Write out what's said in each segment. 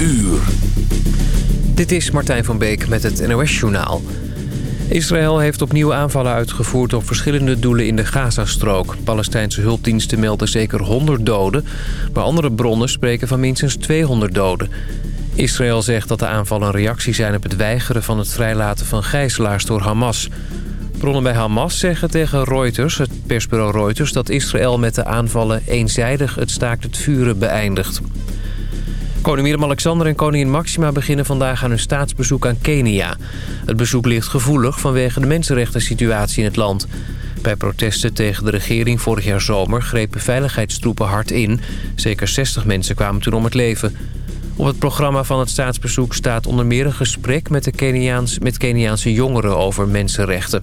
uur. Dit is Martijn van Beek met het NOS-journaal. Israël heeft opnieuw aanvallen uitgevoerd op verschillende doelen in de Gazastrook. Palestijnse hulpdiensten melden zeker 100 doden... maar andere bronnen spreken van minstens 200 doden. Israël zegt dat de aanvallen een reactie zijn op het weigeren van het vrijlaten van gijzelaars door Hamas. Bronnen bij Hamas zeggen tegen Reuters, het persbureau Reuters... dat Israël met de aanvallen eenzijdig het staakt het vuren beëindigt. Koning Willem-Alexander en koningin Maxima beginnen vandaag aan hun staatsbezoek aan Kenia. Het bezoek ligt gevoelig vanwege de mensenrechten situatie in het land. Bij protesten tegen de regering vorig jaar zomer grepen veiligheidstroepen hard in. Zeker 60 mensen kwamen toen om het leven. Op het programma van het staatsbezoek staat onder meer een gesprek met, de Keniaans, met Keniaanse jongeren over mensenrechten.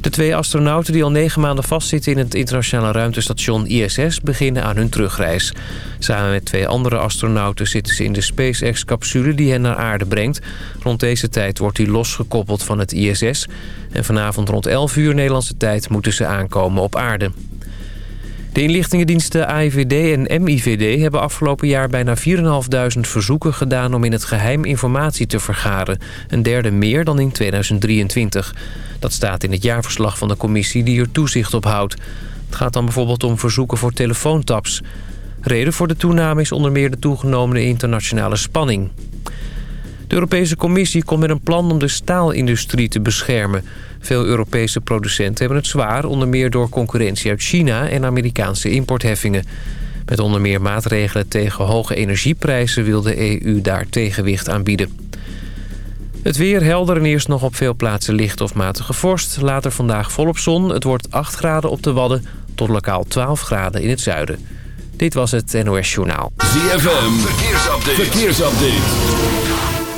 De twee astronauten die al negen maanden vastzitten in het internationale ruimtestation ISS beginnen aan hun terugreis. Samen met twee andere astronauten zitten ze in de SpaceX-capsule die hen naar aarde brengt. Rond deze tijd wordt die losgekoppeld van het ISS. En vanavond rond 11 uur Nederlandse tijd moeten ze aankomen op aarde. De inlichtingendiensten AIVD en MIVD hebben afgelopen jaar bijna 4.500 verzoeken gedaan om in het geheim informatie te vergaren. Een derde meer dan in 2023. Dat staat in het jaarverslag van de commissie die er toezicht op houdt. Het gaat dan bijvoorbeeld om verzoeken voor telefoontaps. Reden voor de toename is onder meer de toegenomen internationale spanning. De Europese Commissie komt met een plan om de staalindustrie te beschermen. Veel Europese producenten hebben het zwaar... onder meer door concurrentie uit China en Amerikaanse importheffingen. Met onder meer maatregelen tegen hoge energieprijzen... wil de EU daar tegenwicht aanbieden. Het weer helder en eerst nog op veel plaatsen licht of matige vorst. Later vandaag volop zon. Het wordt 8 graden op de Wadden tot lokaal 12 graden in het zuiden. Dit was het NOS Journaal. ZFM, verkeersupdate. verkeersupdate.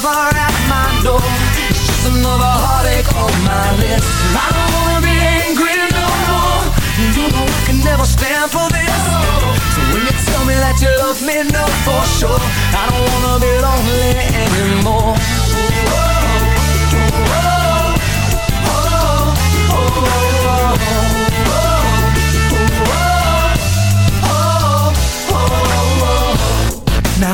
lover at my door It's just another heartache on my list I don't wanna be angry no more You know I can never stand for this So when you tell me that you love me, know for sure I don't wanna be lonely anymore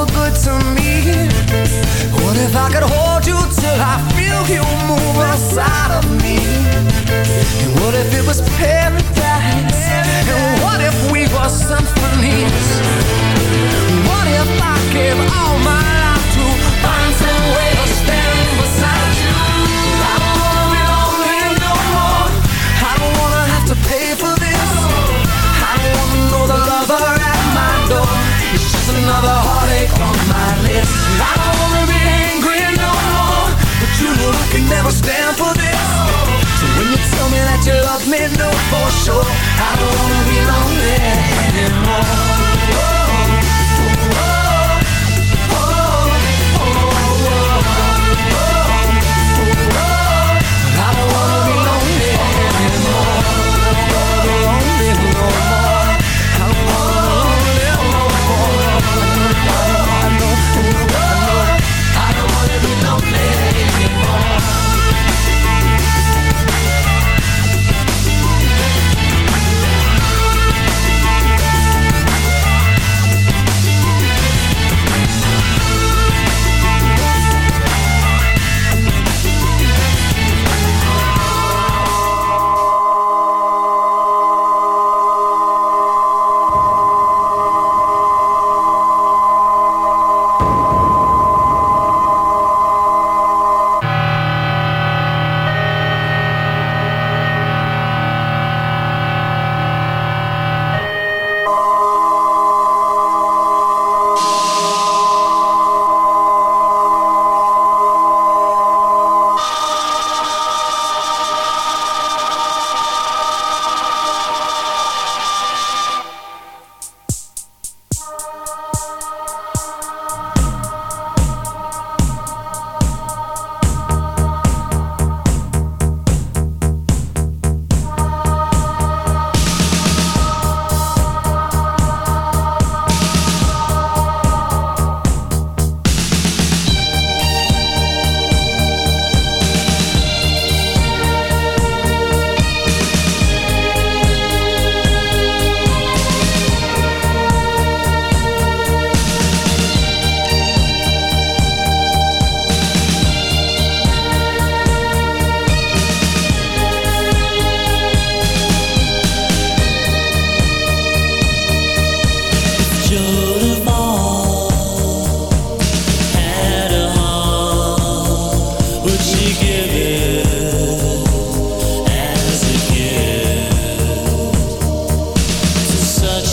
were good to me. What if I could hold you till I feel you move inside of me? And what if it was paradise? And what if we were symphonies What if I gave all my life to find some way beside you? I don't wanna be lonely no more. I don't wanna have to pay for this. I don't wanna know the lover at my door. It's just another on my lips. I don't wanna be angry no more, but you know I can never stand for this. So when you tell me that you love me, no for sure. I don't wanna be lonely anymore.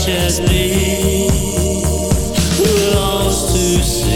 as me, who loves to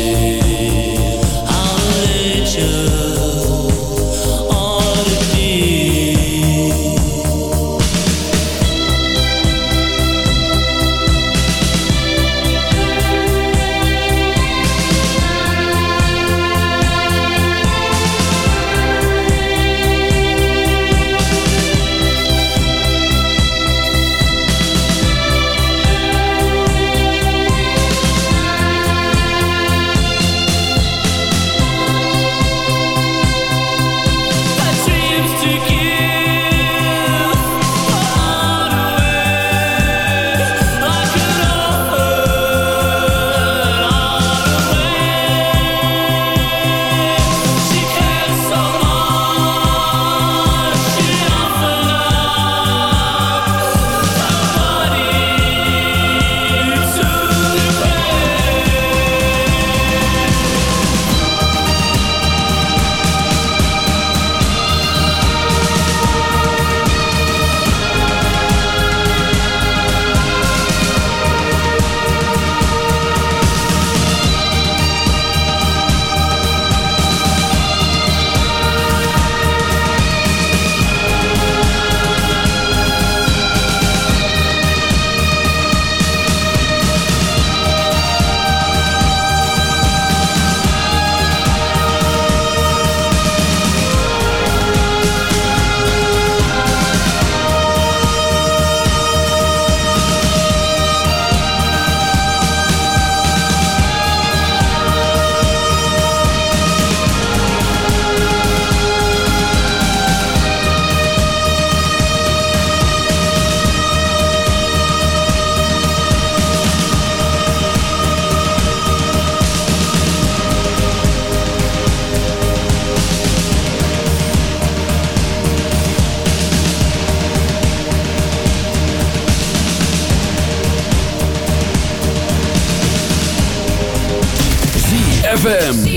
ZFM.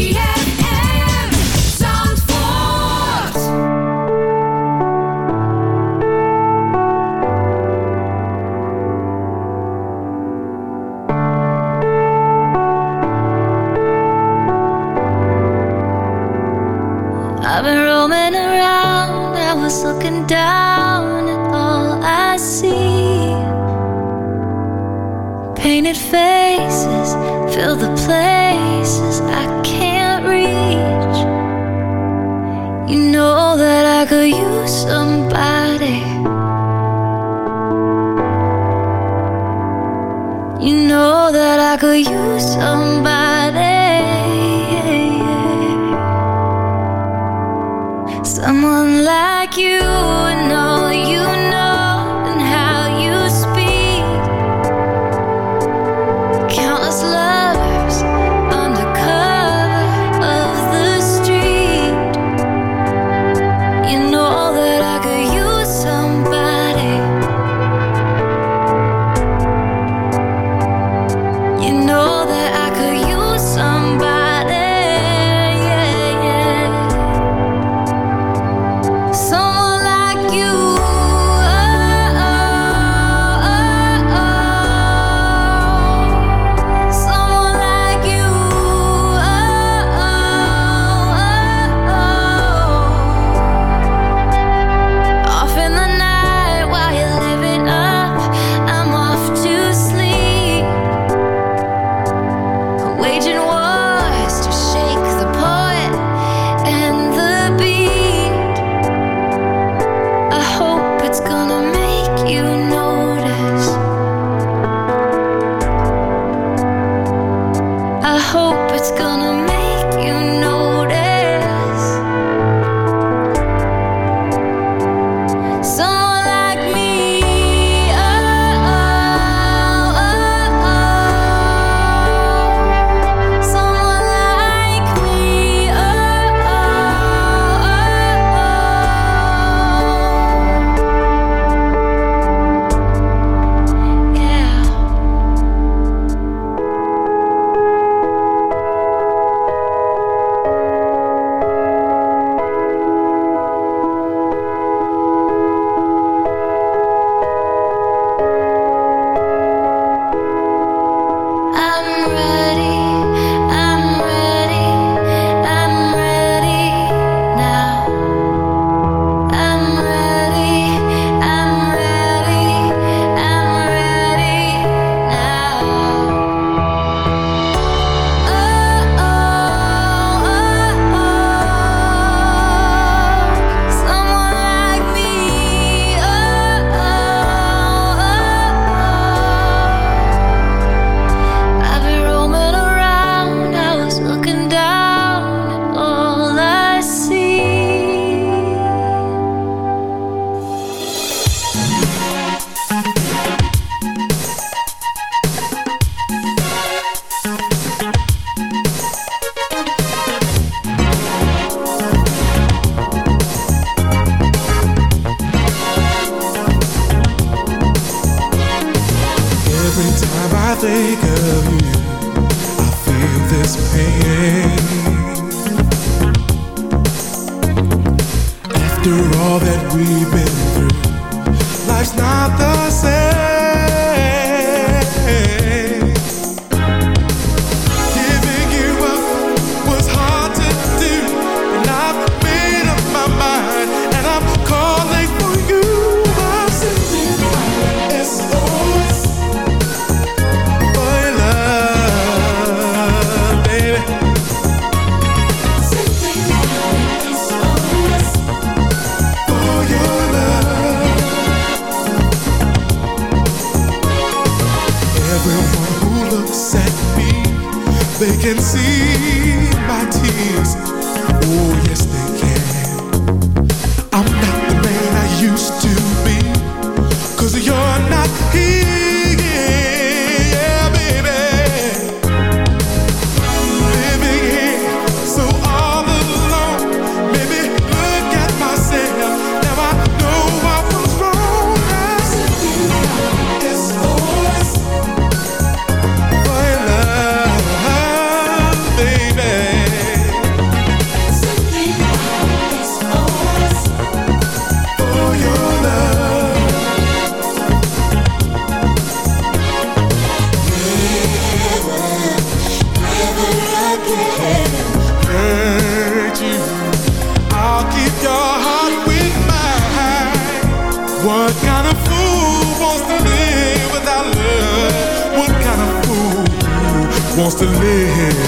Wants to live.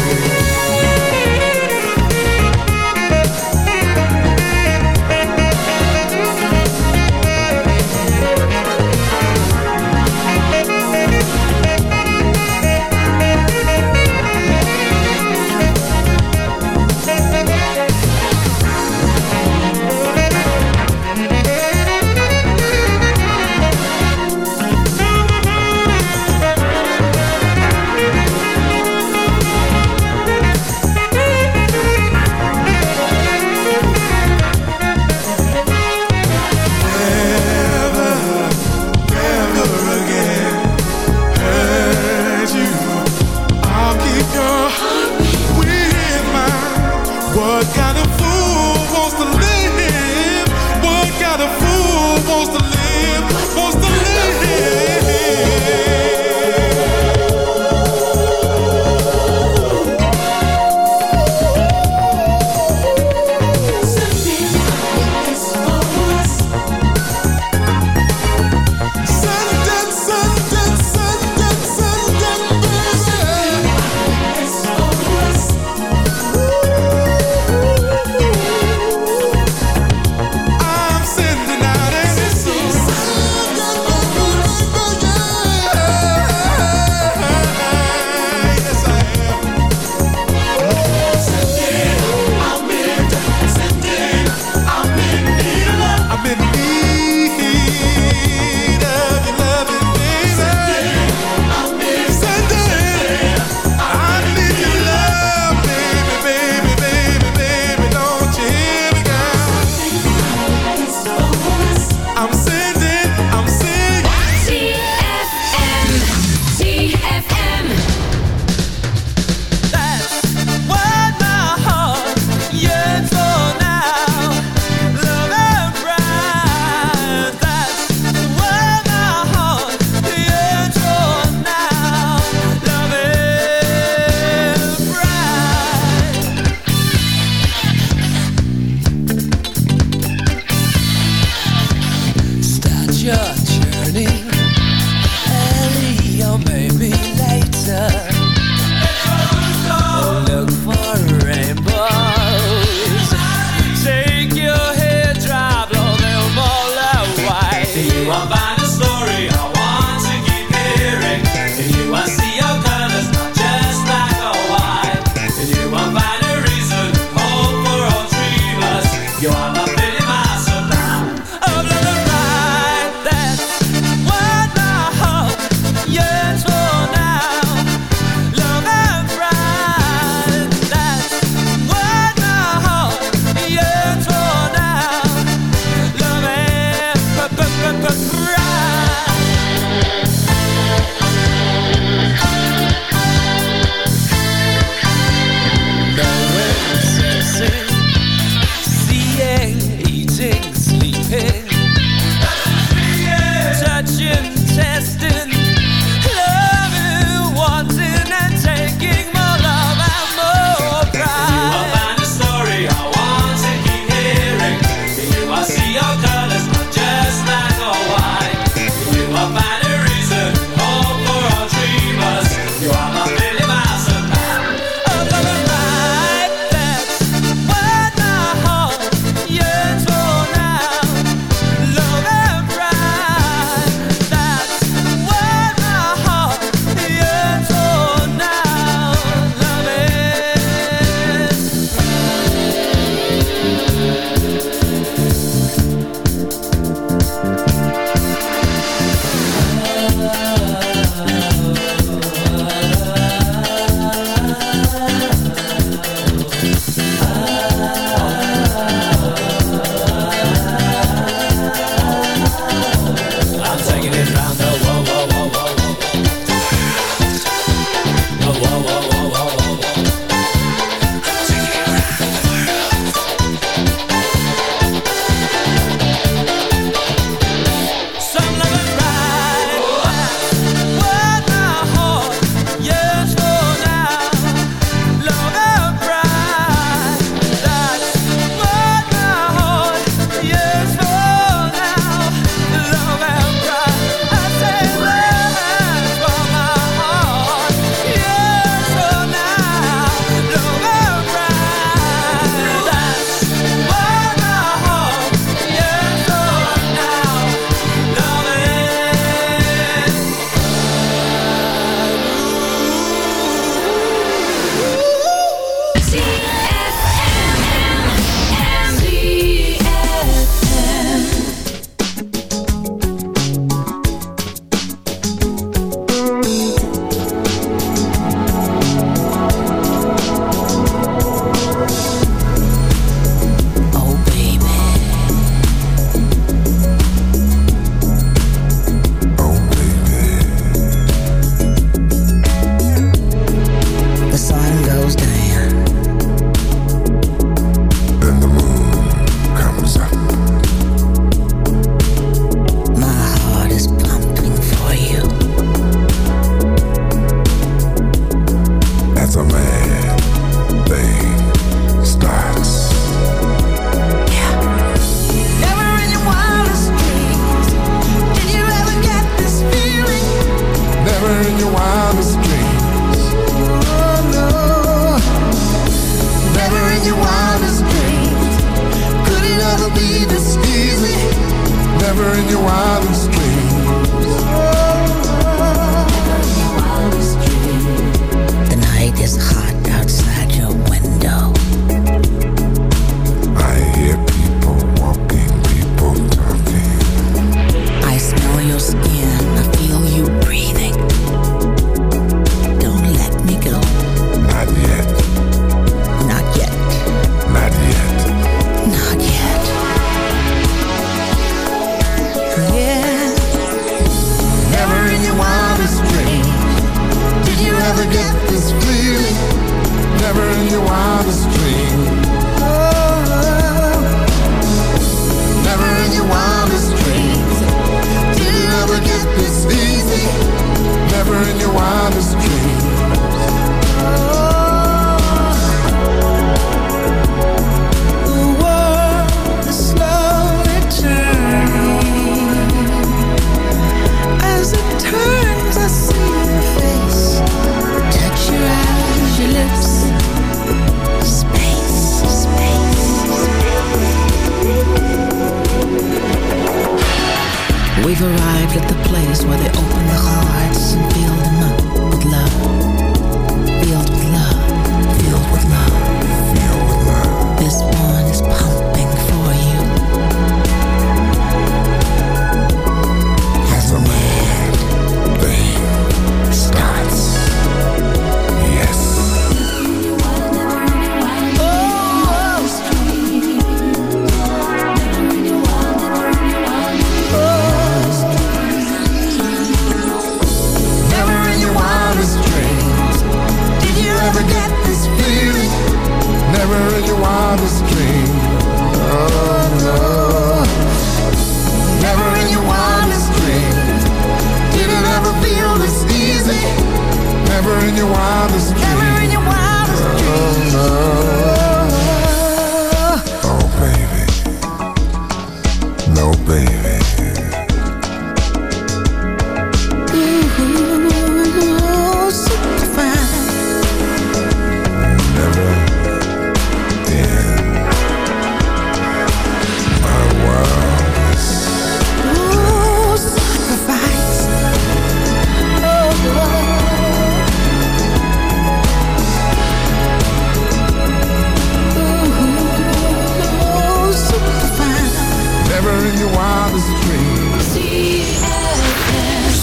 Burn your wildest dreams.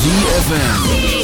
ZFM.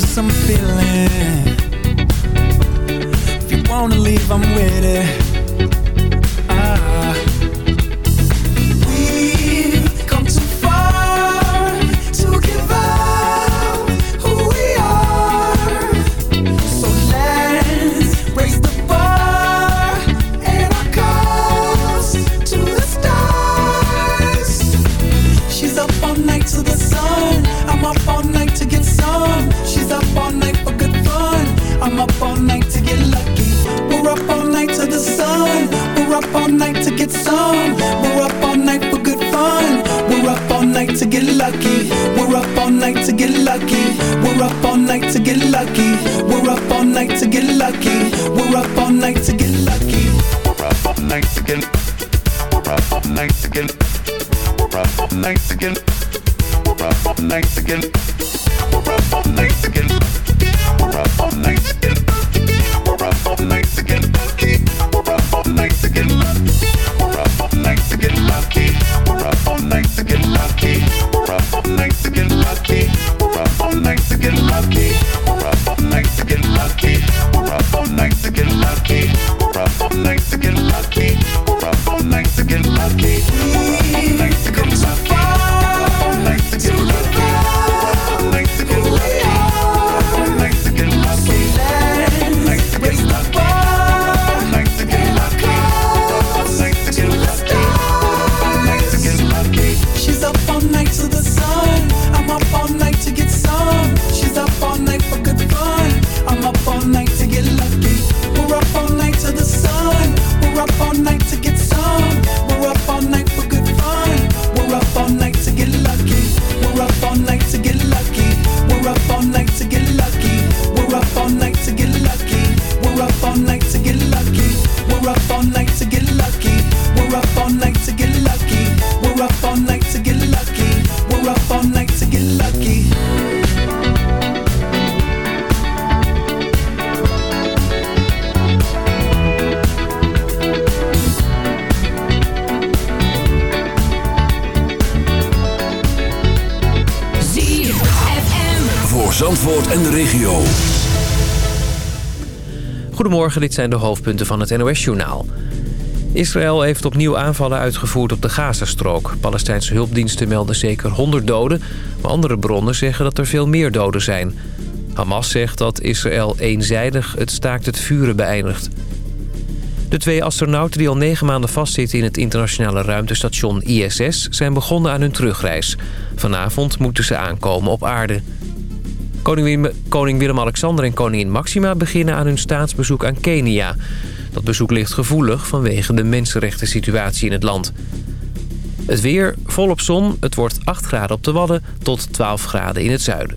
to some feeling Goedemorgen, dit zijn de hoofdpunten van het NOS-journaal. Israël heeft opnieuw aanvallen uitgevoerd op de Gazastrook. Palestijnse hulpdiensten melden zeker 100 doden... maar andere bronnen zeggen dat er veel meer doden zijn. Hamas zegt dat Israël eenzijdig het staakt het vuren beëindigt. De twee astronauten die al negen maanden vastzitten in het internationale ruimtestation ISS... zijn begonnen aan hun terugreis. Vanavond moeten ze aankomen op aarde. Koning Willem-Alexander en koningin Maxima beginnen aan hun staatsbezoek aan Kenia. Dat bezoek ligt gevoelig vanwege de mensenrechten situatie in het land. Het weer volop zon. Het wordt 8 graden op de Wadden tot 12 graden in het zuiden.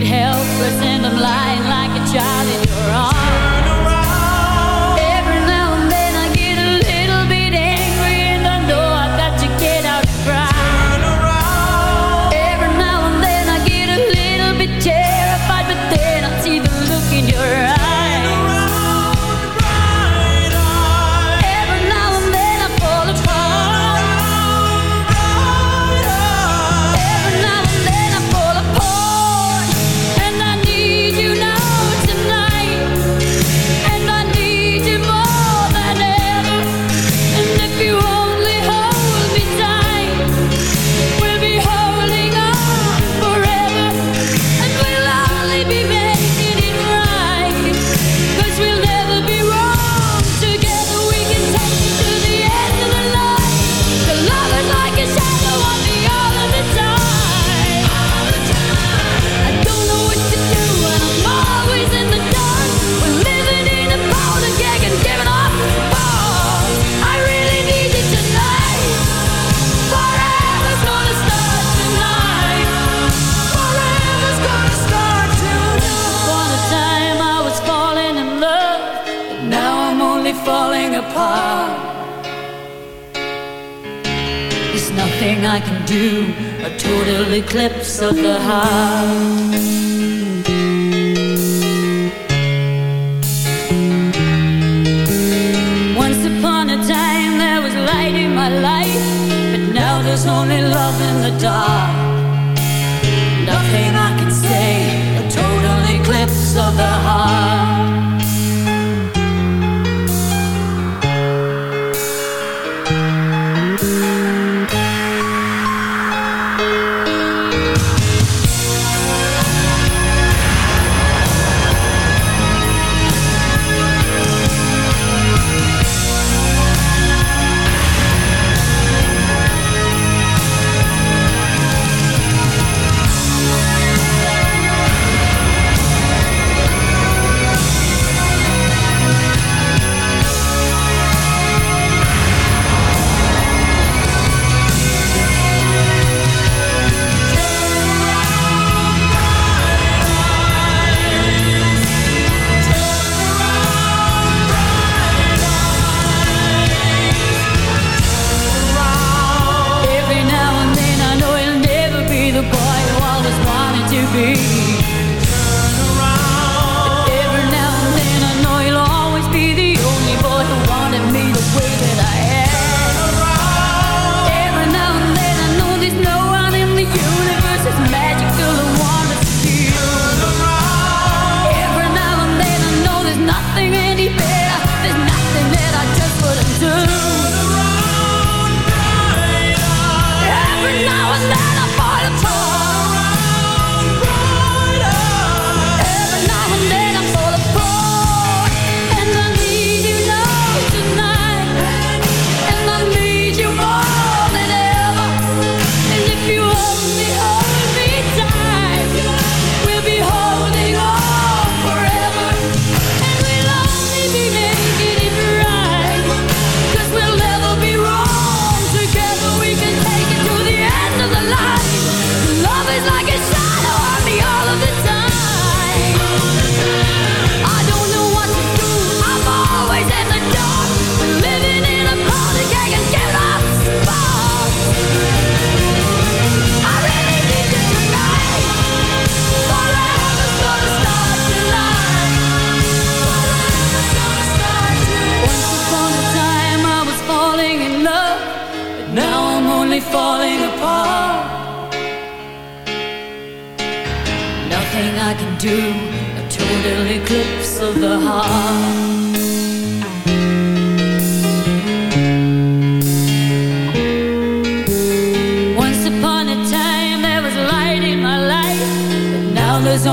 could help but send them lying like a child.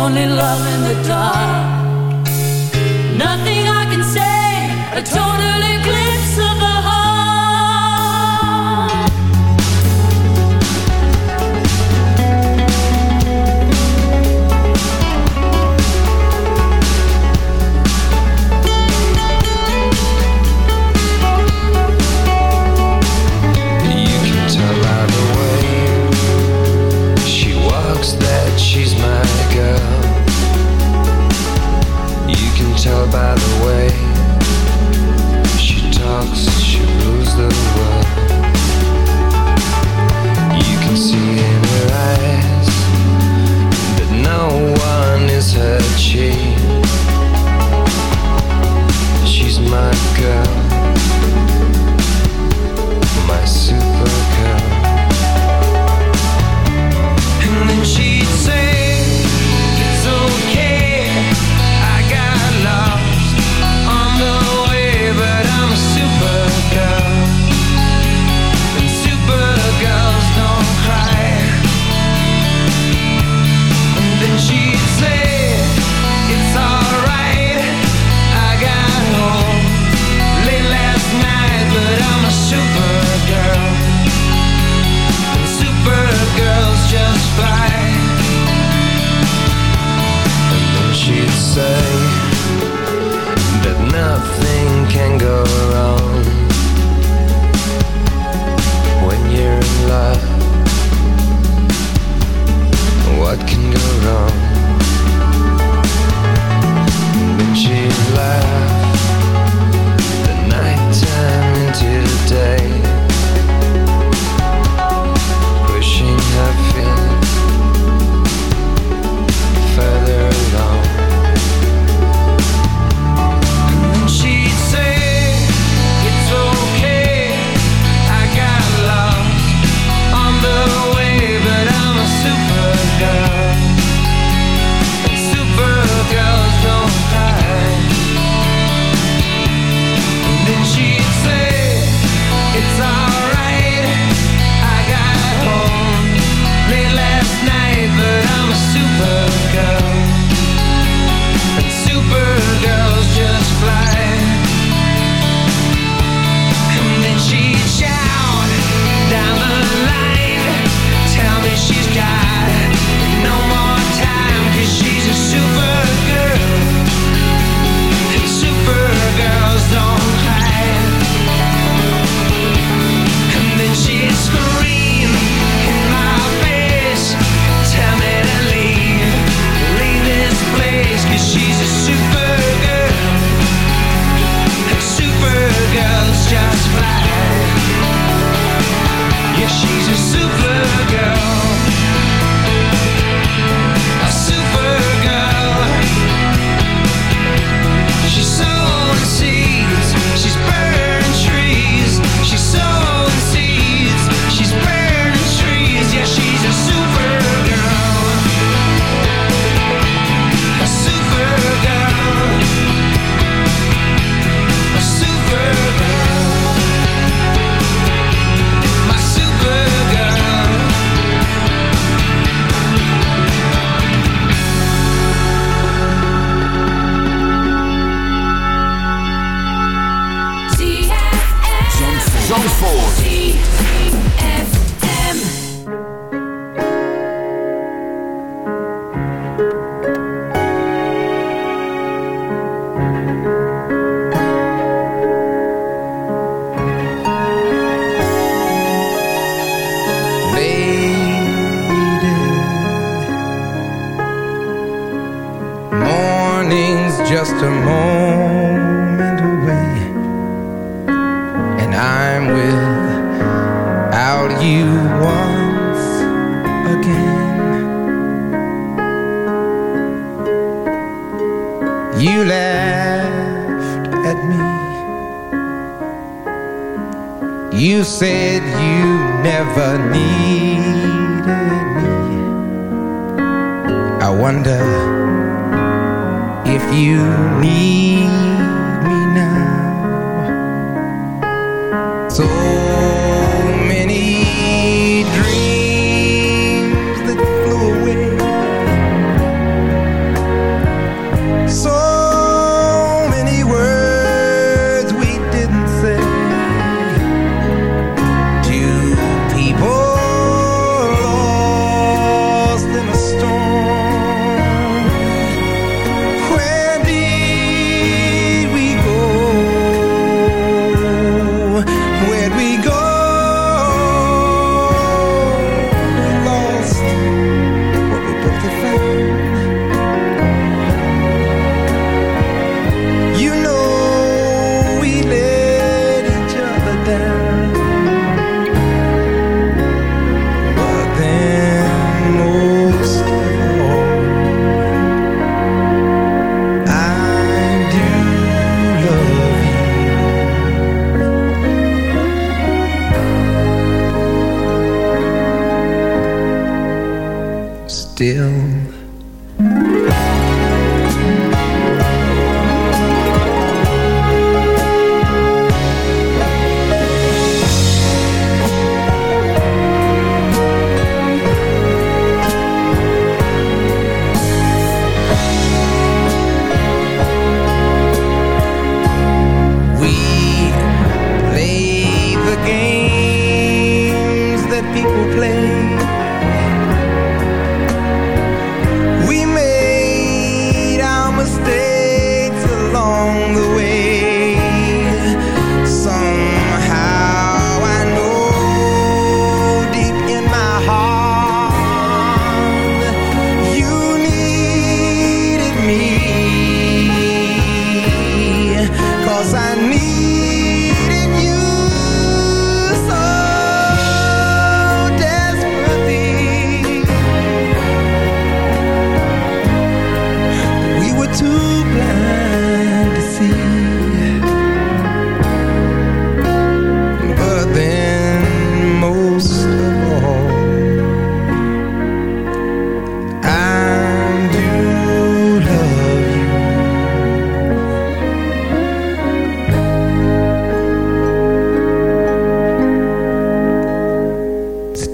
Only love in the dark. Nothing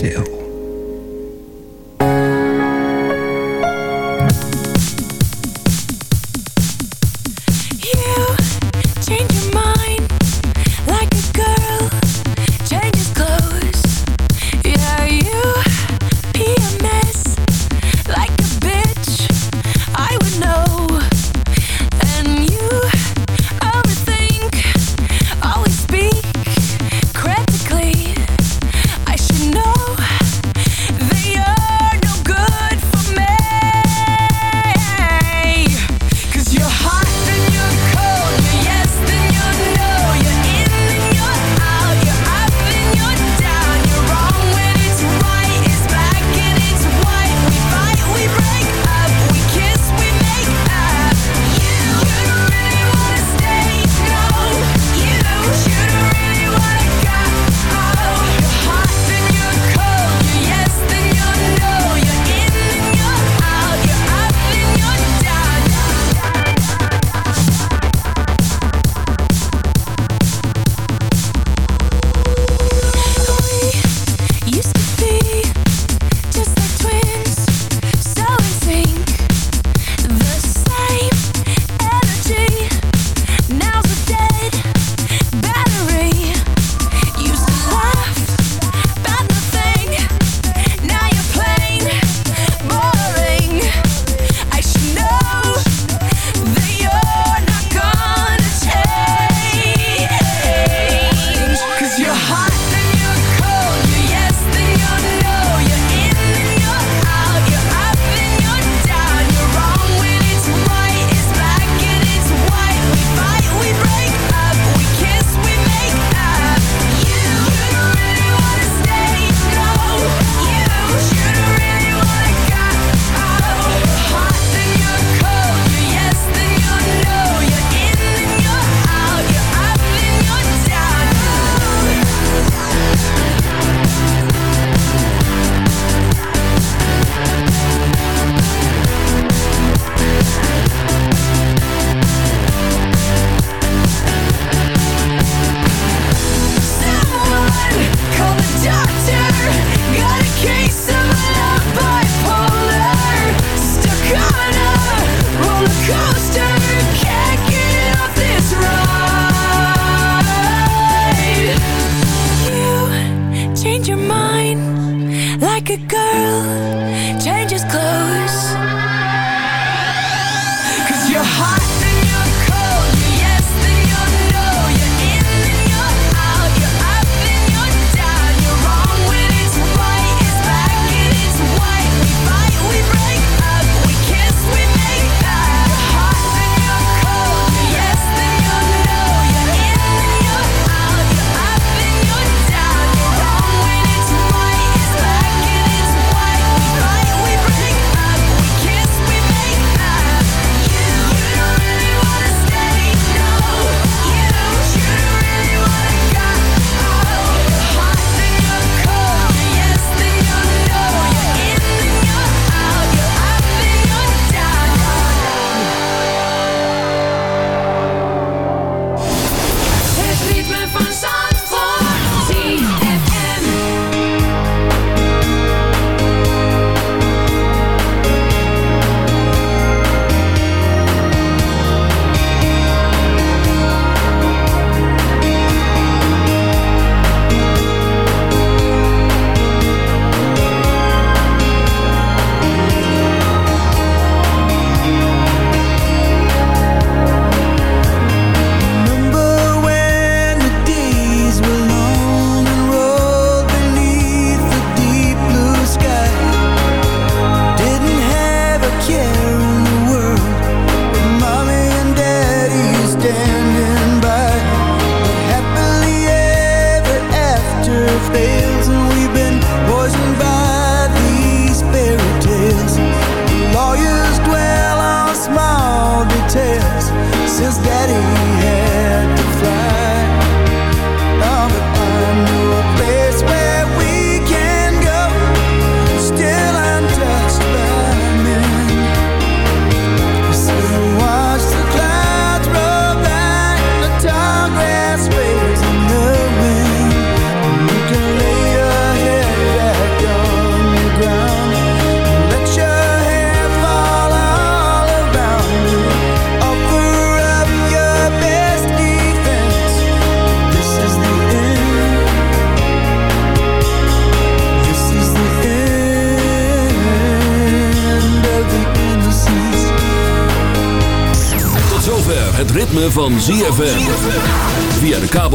do.